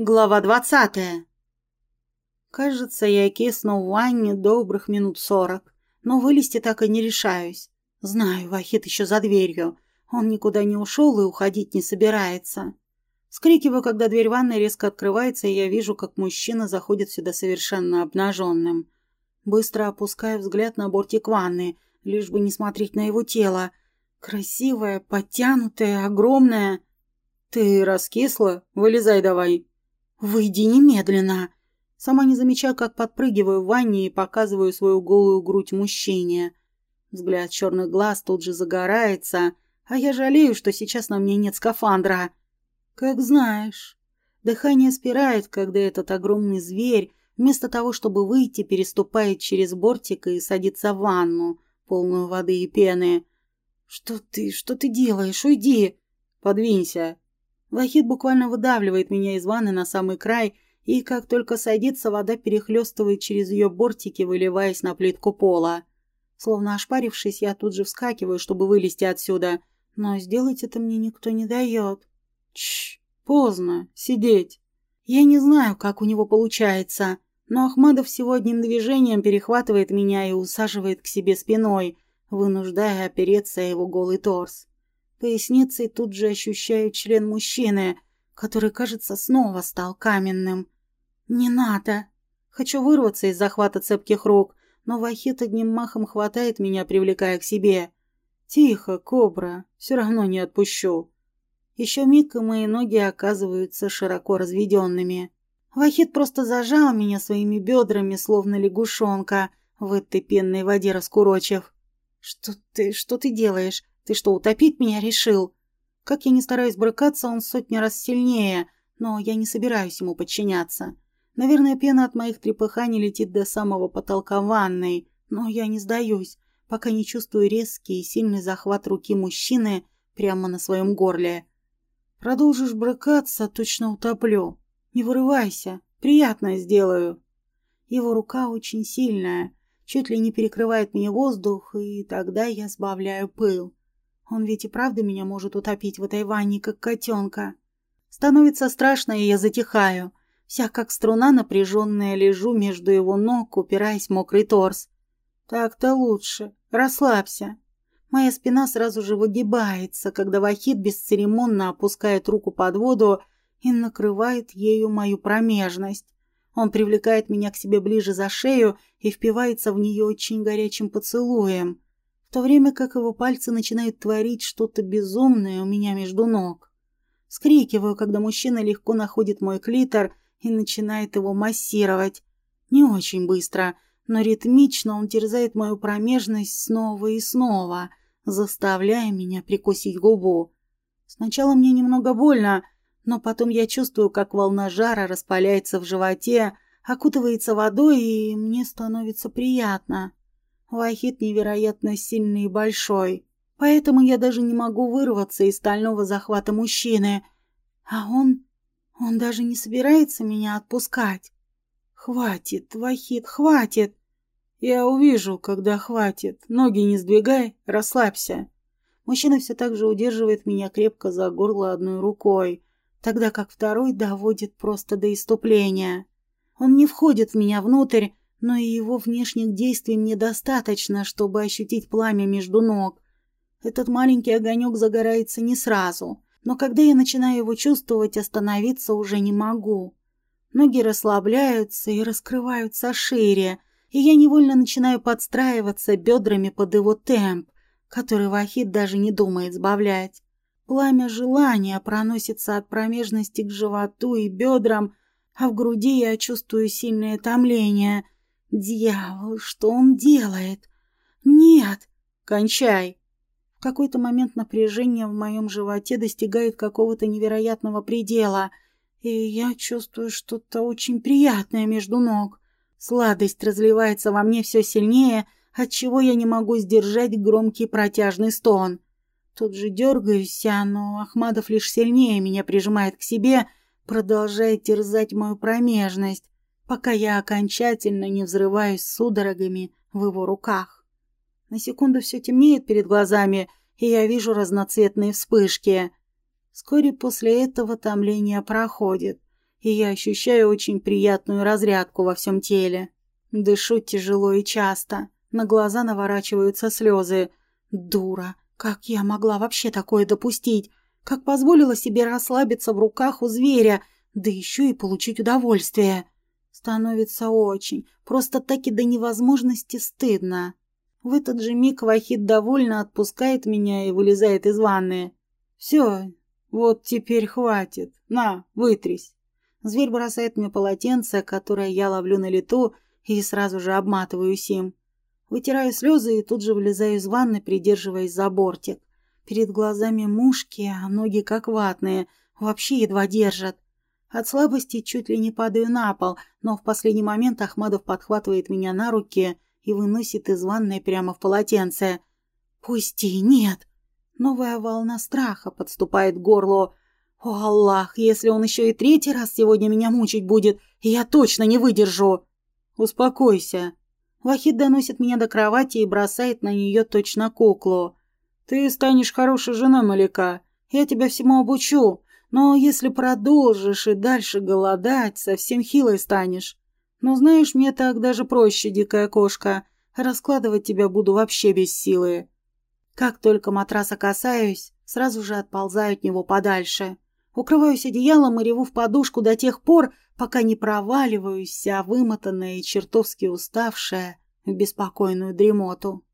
Глава двадцатая. Кажется, я кисну в ванне добрых минут сорок, но вылезти так и не решаюсь. Знаю, Вахит еще за дверью. Он никуда не ушел и уходить не собирается. Скрикиваю, когда дверь ванной резко открывается, и я вижу, как мужчина заходит сюда совершенно обнаженным. Быстро опускаю взгляд на бортик ванны, лишь бы не смотреть на его тело. Красивое, подтянутое, огромное. «Ты раскисла? Вылезай давай», «Выйди немедленно!» Сама не замечаю, как подпрыгиваю в ванне и показываю свою голую грудь мужчине. Взгляд черных глаз тут же загорается, а я жалею, что сейчас на мне нет скафандра. Как знаешь. Дыхание спирает, когда этот огромный зверь, вместо того, чтобы выйти, переступает через бортик и садится в ванну, полную воды и пены. «Что ты, что ты делаешь? Уйди!» «Подвинься!» Вахид буквально выдавливает меня из ванны на самый край, и как только садится, вода перехлестывает через ее бортики, выливаясь на плитку пола. Словно ошпарившись, я тут же вскакиваю, чтобы вылезти отсюда, но сделать это мне никто не дает. Чш, поздно, сидеть. Я не знаю, как у него получается, но Ахмадов всего одним движением перехватывает меня и усаживает к себе спиной, вынуждая опереться его голый торс. Поясницей тут же ощущаю член мужчины, который, кажется, снова стал каменным. «Не надо!» Хочу вырваться из захвата цепких рук, но Вахит одним махом хватает меня, привлекая к себе. «Тихо, кобра, все равно не отпущу». Еще миг, и мои ноги оказываются широко разведенными. Вахит просто зажал меня своими бедрами, словно лягушонка, в этой пенной воде раскурочив. «Что ты, что ты делаешь? Ты что, утопить меня решил? Как я не стараюсь брыкаться, он сотни раз сильнее, но я не собираюсь ему подчиняться. Наверное, пена от моих трепыханий летит до самого потолка ванной, но я не сдаюсь, пока не чувствую резкий и сильный захват руки мужчины прямо на своем горле. Продолжишь брыкаться, точно утоплю. Не вырывайся, приятно сделаю. Его рука очень сильная, чуть ли не перекрывает мне воздух, и тогда я сбавляю пыл. Он ведь и правда меня может утопить в этой ванне, как котенка. Становится страшно, и я затихаю. Вся как струна напряженная лежу между его ног, упираясь в мокрый торс. Так-то лучше. Расслабься. Моя спина сразу же выгибается, когда Вахид бесцеремонно опускает руку под воду и накрывает ею мою промежность. Он привлекает меня к себе ближе за шею и впивается в нее очень горячим поцелуем в то время как его пальцы начинают творить что-то безумное у меня между ног. Скрикиваю, когда мужчина легко находит мой клитор и начинает его массировать. Не очень быстро, но ритмично он терзает мою промежность снова и снова, заставляя меня прикусить губу. Сначала мне немного больно, но потом я чувствую, как волна жара распаляется в животе, окутывается водой, и мне становится приятно. Вахид невероятно сильный и большой, поэтому я даже не могу вырваться из стального захвата мужчины. А он... он даже не собирается меня отпускать. Хватит, Вахид, хватит. Я увижу, когда хватит. Ноги не сдвигай, расслабься. Мужчина все так же удерживает меня крепко за горло одной рукой, тогда как второй доводит просто до иступления. Он не входит в меня внутрь, но и его внешних действий мне достаточно, чтобы ощутить пламя между ног. Этот маленький огонек загорается не сразу, но когда я начинаю его чувствовать, остановиться уже не могу. Ноги расслабляются и раскрываются шире, и я невольно начинаю подстраиваться бедрами под его темп, который Вахид даже не думает сбавлять. Пламя желания проносится от промежности к животу и бедрам, а в груди я чувствую сильное томление – Дьявол, что он делает? Нет, кончай. В какой-то момент напряжение в моем животе достигает какого-то невероятного предела, и я чувствую что-то очень приятное между ног. Сладость разливается во мне все сильнее, отчего я не могу сдержать громкий протяжный стон. Тут же дергаюсь, но Ахмадов лишь сильнее меня прижимает к себе, продолжая терзать мою промежность пока я окончательно не взрываюсь судорогами в его руках. На секунду все темнеет перед глазами, и я вижу разноцветные вспышки. Вскоре после этого томление проходит, и я ощущаю очень приятную разрядку во всем теле. Дышу тяжело и часто. На глаза наворачиваются слезы. Дура. Как я могла вообще такое допустить? Как позволила себе расслабиться в руках у зверя, да еще и получить удовольствие? Становится очень, просто таки до невозможности стыдно. В этот же миг Вахид довольно отпускает меня и вылезает из ванны. «Все, вот теперь хватит. На, вытрись». Зверь бросает мне полотенце, которое я ловлю на лету, и сразу же обматываюсь им. Вытираю слезы и тут же вылезаю из ванны, придерживаясь за бортик. Перед глазами мушки, а ноги как ватные, вообще едва держат. От слабости чуть ли не падаю на пол, но в последний момент Ахмадов подхватывает меня на руки и выносит из ванной прямо в полотенце. «Пусти, нет!» Новая волна страха подступает к горлу. «О, Аллах, если он еще и третий раз сегодня меня мучить будет, я точно не выдержу!» «Успокойся!» Вахид доносит меня до кровати и бросает на нее точно куклу. «Ты станешь хорошей женой, Маляка. Я тебя всему обучу. Но если продолжишь и дальше голодать, совсем хилой станешь. Но знаешь, мне так даже проще, дикая кошка. Раскладывать тебя буду вообще без силы. Как только матраса касаюсь, сразу же отползаю от него подальше. Укрываюсь одеялом и реву в подушку до тех пор, пока не проваливаюсь, вся вымотанная и чертовски уставшая, в беспокойную дремоту.